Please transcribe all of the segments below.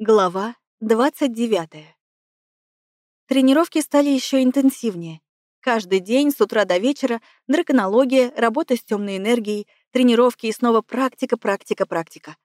Глава 29. Тренировки стали еще интенсивнее. Каждый день с утра до вечера драконология, работа с темной энергией, тренировки и снова практика, практика, практика.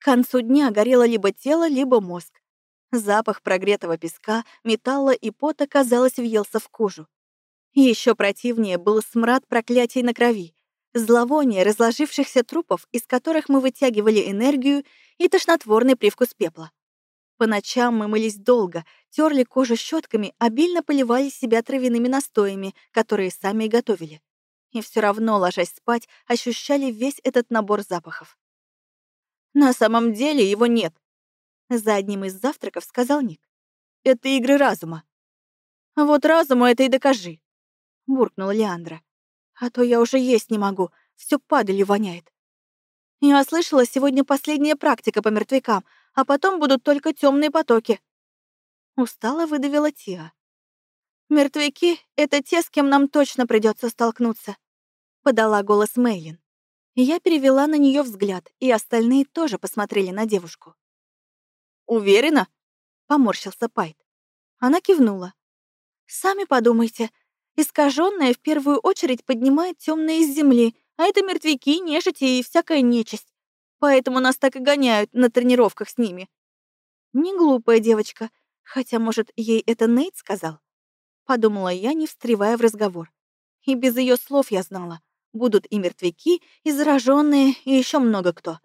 К концу дня горело либо тело, либо мозг. Запах прогретого песка, металла и пота, казалось, въелся в кожу. Еще противнее был смрад проклятий на крови, зловоние разложившихся трупов, из которых мы вытягивали энергию, и тошнотворный привкус пепла. По ночам мы мылись долго, терли кожу щетками, обильно поливали себя травяными настоями, которые сами и готовили. И все равно, ложась спать, ощущали весь этот набор запахов. «На самом деле его нет», — за одним из завтраков сказал Ник. «Это игры разума». «Вот разуму это и докажи», — буркнула Леандра. «А то я уже есть не могу, все падалью воняет». «Я слышала, сегодня последняя практика по мертвякам, а потом будут только темные потоки. Устало выдавила Тиа. Мертвяки — это те, с кем нам точно придется столкнуться, подала голос Мейлин. Я перевела на нее взгляд, и остальные тоже посмотрели на девушку. «Уверена?» — поморщился Пайт. Она кивнула. «Сами подумайте. Искаженная в первую очередь поднимает темные из земли, а это мертвяки, нежити и всякая нечисть. Поэтому нас так и гоняют на тренировках с ними. Не глупая девочка, хотя, может, ей это Нейт сказал? Подумала я, не встревая в разговор. И без ее слов я знала. Будут и мертвяки, и зараженные, и еще много кто.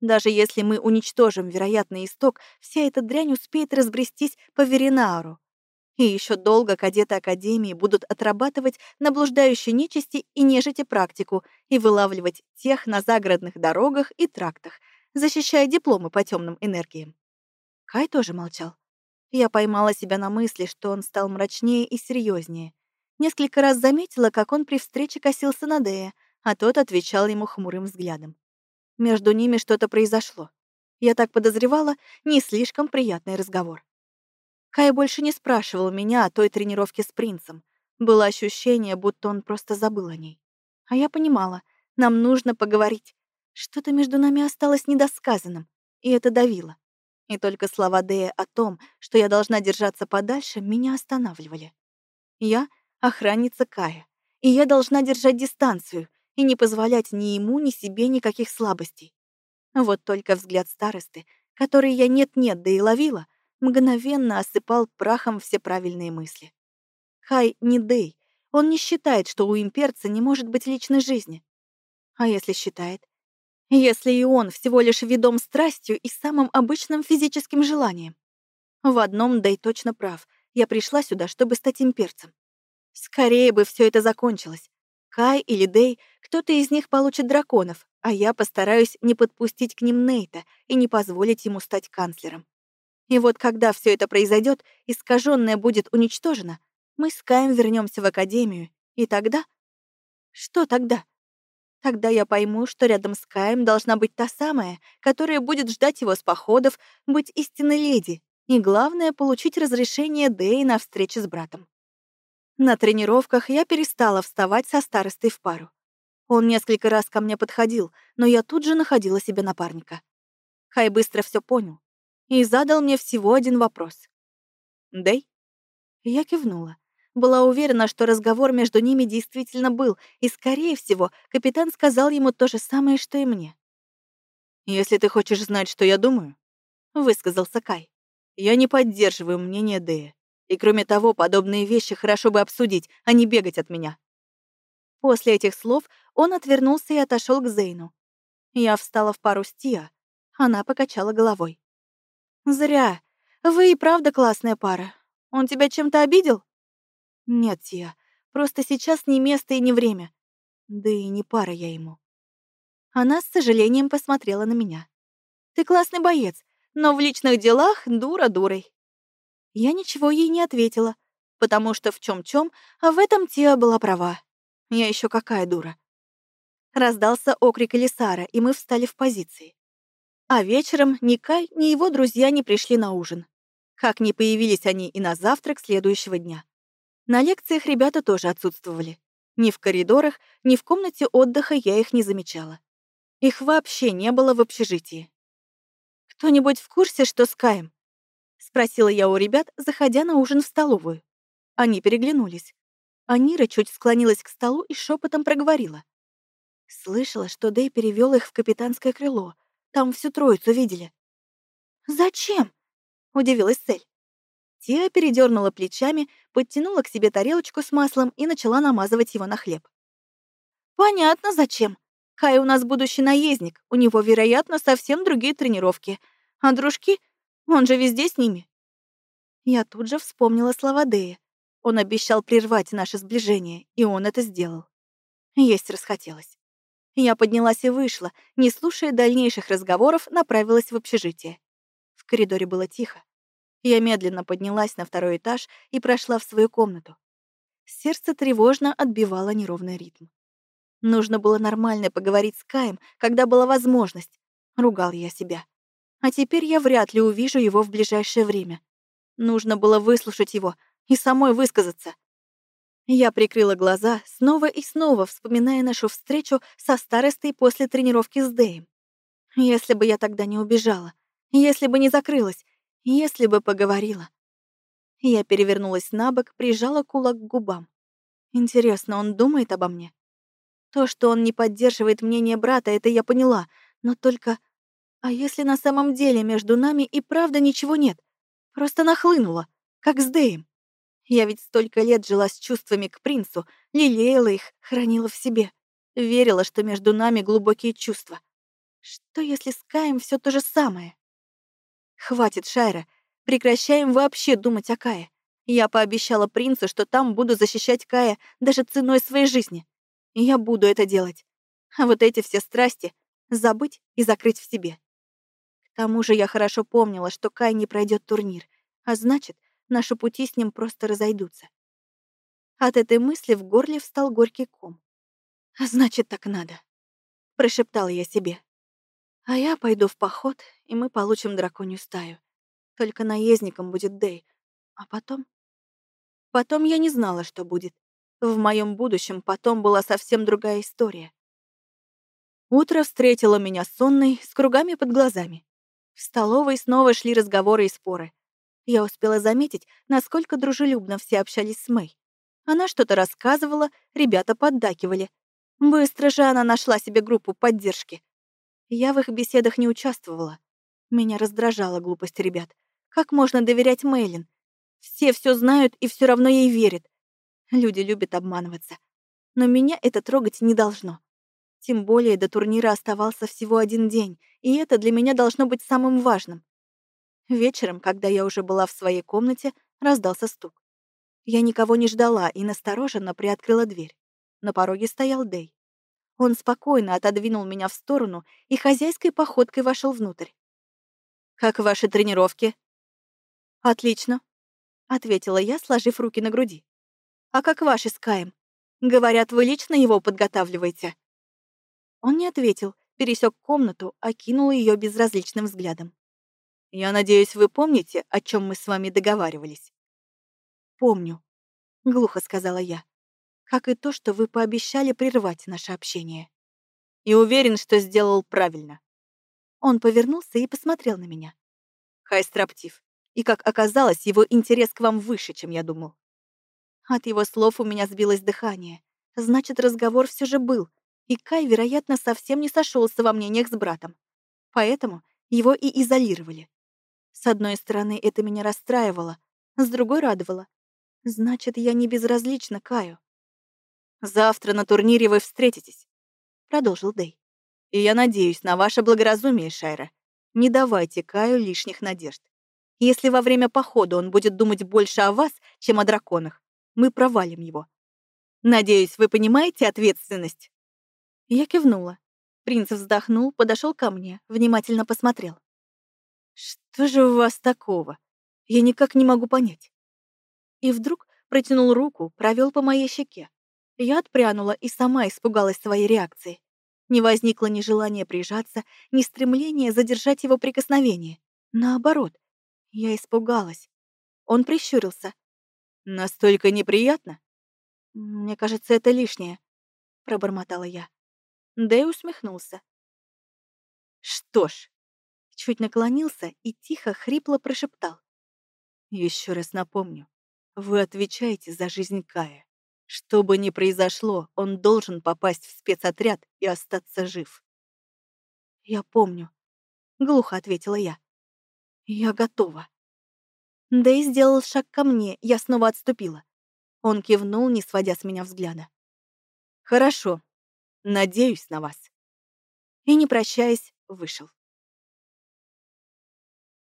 Даже если мы уничтожим вероятный исток, вся эта дрянь успеет разбрестись по Веринару. И еще долго кадеты Академии будут отрабатывать на блуждающей нечисти и нежити практику и вылавливать тех на загородных дорогах и трактах, защищая дипломы по темным энергиям. Кай тоже молчал. Я поймала себя на мысли, что он стал мрачнее и серьезнее. Несколько раз заметила, как он при встрече косился на Дея, а тот отвечал ему хмурым взглядом. Между ними что-то произошло. Я так подозревала, не слишком приятный разговор. Кай больше не спрашивал меня о той тренировке с принцем. Было ощущение, будто он просто забыл о ней. А я понимала, нам нужно поговорить. Что-то между нами осталось недосказанным, и это давило. И только слова Дея о том, что я должна держаться подальше, меня останавливали. Я — охранница Кая, и я должна держать дистанцию и не позволять ни ему, ни себе никаких слабостей. Вот только взгляд старосты, который я нет-нет, да и ловила, мгновенно осыпал прахом все правильные мысли. Хай не Дэй. Он не считает, что у имперца не может быть личной жизни. А если считает? Если и он всего лишь ведом страстью и самым обычным физическим желанием? В одном Дэй точно прав. Я пришла сюда, чтобы стать имперцем. Скорее бы все это закончилось. Кай или Дэй, кто-то из них получит драконов, а я постараюсь не подпустить к ним Нейта и не позволить ему стать канцлером. И вот когда все это произойдет, искаженное будет уничтожено, мы с Каем вернемся в академию, и тогда... Что тогда? Тогда я пойму, что рядом с Каем должна быть та самая, которая будет ждать его с походов, быть истинной леди, и главное — получить разрешение Дэи на встречу с братом. На тренировках я перестала вставать со старостой в пару. Он несколько раз ко мне подходил, но я тут же находила себе напарника. Кай быстро все понял и задал мне всего один вопрос. «Дэй?» Я кивнула. Была уверена, что разговор между ними действительно был, и, скорее всего, капитан сказал ему то же самое, что и мне. «Если ты хочешь знать, что я думаю», — высказался Кай, «я не поддерживаю мнение Дэя. И, кроме того, подобные вещи хорошо бы обсудить, а не бегать от меня». После этих слов он отвернулся и отошел к Зейну. Я встала в пару с Тиа. Она покачала головой. «Зря. Вы и правда классная пара. Он тебя чем-то обидел?» «Нет, Тия. Просто сейчас не место и не время. Да и не пара я ему». Она с сожалением посмотрела на меня. «Ты классный боец, но в личных делах дура дурой». Я ничего ей не ответила, потому что в чем чем а в этом Тия была права. Я еще какая дура. Раздался окрик Элисара, и мы встали в позиции. А вечером ни Кай, ни его друзья не пришли на ужин. Как не появились они и на завтрак следующего дня. На лекциях ребята тоже отсутствовали. Ни в коридорах, ни в комнате отдыха я их не замечала. Их вообще не было в общежитии. «Кто-нибудь в курсе, что с Каем?» — спросила я у ребят, заходя на ужин в столовую. Они переглянулись. Анира чуть склонилась к столу и шепотом проговорила. Слышала, что Дэй перевел их в капитанское крыло. Там всю троицу видели. «Зачем?» — удивилась Сель. Тия передернула плечами, подтянула к себе тарелочку с маслом и начала намазывать его на хлеб. «Понятно, зачем. Кай у нас будущий наездник, у него, вероятно, совсем другие тренировки. А дружки, он же везде с ними». Я тут же вспомнила слова Дэя. Он обещал прервать наше сближение, и он это сделал. Есть расхотелось. Я поднялась и вышла, не слушая дальнейших разговоров, направилась в общежитие. В коридоре было тихо. Я медленно поднялась на второй этаж и прошла в свою комнату. Сердце тревожно отбивало неровный ритм. Нужно было нормально поговорить с Каем, когда была возможность. Ругал я себя. А теперь я вряд ли увижу его в ближайшее время. Нужно было выслушать его и самой высказаться. Я прикрыла глаза, снова и снова вспоминая нашу встречу со старостой после тренировки с Дэем. Если бы я тогда не убежала, если бы не закрылась, если бы поговорила. Я перевернулась на бок, прижала кулак к губам. Интересно, он думает обо мне? То, что он не поддерживает мнение брата, это я поняла, но только... А если на самом деле между нами и правда ничего нет? Просто нахлынуло, как с Дэем. Я ведь столько лет жила с чувствами к принцу, лелеяла их, хранила в себе. Верила, что между нами глубокие чувства. Что, если с Каем все то же самое? Хватит, Шайра. Прекращаем вообще думать о Кае. Я пообещала принцу, что там буду защищать Кая даже ценой своей жизни. Я буду это делать. А вот эти все страсти забыть и закрыть в себе. К тому же я хорошо помнила, что Кай не пройдет турнир, а значит, наши пути с ним просто разойдутся. От этой мысли в горле встал горький ком. «А «Значит, так надо», — прошептала я себе. А я пойду в поход, и мы получим драконью стаю. Только наездником будет Дэй. А потом? Потом я не знала, что будет. В моем будущем потом была совсем другая история. Утро встретило меня сонной, с кругами под глазами. В столовой снова шли разговоры и споры. Я успела заметить, насколько дружелюбно все общались с Мэй. Она что-то рассказывала, ребята поддакивали. Быстро же она нашла себе группу поддержки. Я в их беседах не участвовала. Меня раздражала глупость ребят. Как можно доверять Мэйлин? Все все знают и все равно ей верят. Люди любят обманываться. Но меня это трогать не должно. Тем более до турнира оставался всего один день, и это для меня должно быть самым важным. Вечером, когда я уже была в своей комнате, раздался стук. Я никого не ждала и настороженно приоткрыла дверь. На пороге стоял Дэй. Он спокойно отодвинул меня в сторону и хозяйской походкой вошел внутрь. «Как ваши тренировки?» «Отлично», — ответила я, сложив руки на груди. «А как ваши с Каем? Говорят, вы лично его подготавливаете?» Он не ответил, пересек комнату, окинул ее безразличным взглядом. «Я надеюсь, вы помните, о чем мы с вами договаривались?» «Помню», — глухо сказала я как и то, что вы пообещали прервать наше общение. И уверен, что сделал правильно. Он повернулся и посмотрел на меня. Хай строптив. И, как оказалось, его интерес к вам выше, чем я думал. От его слов у меня сбилось дыхание. Значит, разговор все же был, и Кай, вероятно, совсем не сошелся во мнениях с братом. Поэтому его и изолировали. С одной стороны, это меня расстраивало, с другой — радовало. Значит, я не безразлична Каю. «Завтра на турнире вы встретитесь», — продолжил Дэй. «И я надеюсь на ваше благоразумие, Шайра. Не давайте Каю лишних надежд. Если во время похода он будет думать больше о вас, чем о драконах, мы провалим его. Надеюсь, вы понимаете ответственность?» Я кивнула. Принц вздохнул, подошел ко мне, внимательно посмотрел. «Что же у вас такого? Я никак не могу понять». И вдруг протянул руку, провел по моей щеке. Я отпрянула и сама испугалась своей реакции. Не возникло ни желания прижаться, ни стремления задержать его прикосновение. Наоборот, я испугалась. Он прищурился. «Настолько неприятно?» «Мне кажется, это лишнее», — пробормотала я. Дэй усмехнулся. «Что ж, Чуть наклонился и тихо, хрипло прошептал. Еще раз напомню, вы отвечаете за жизнь Кая. Что бы ни произошло, он должен попасть в спецотряд и остаться жив. «Я помню», — глухо ответила я. «Я готова». Дэй сделал шаг ко мне, я снова отступила. Он кивнул, не сводя с меня взгляда. «Хорошо. Надеюсь на вас». И, не прощаясь, вышел.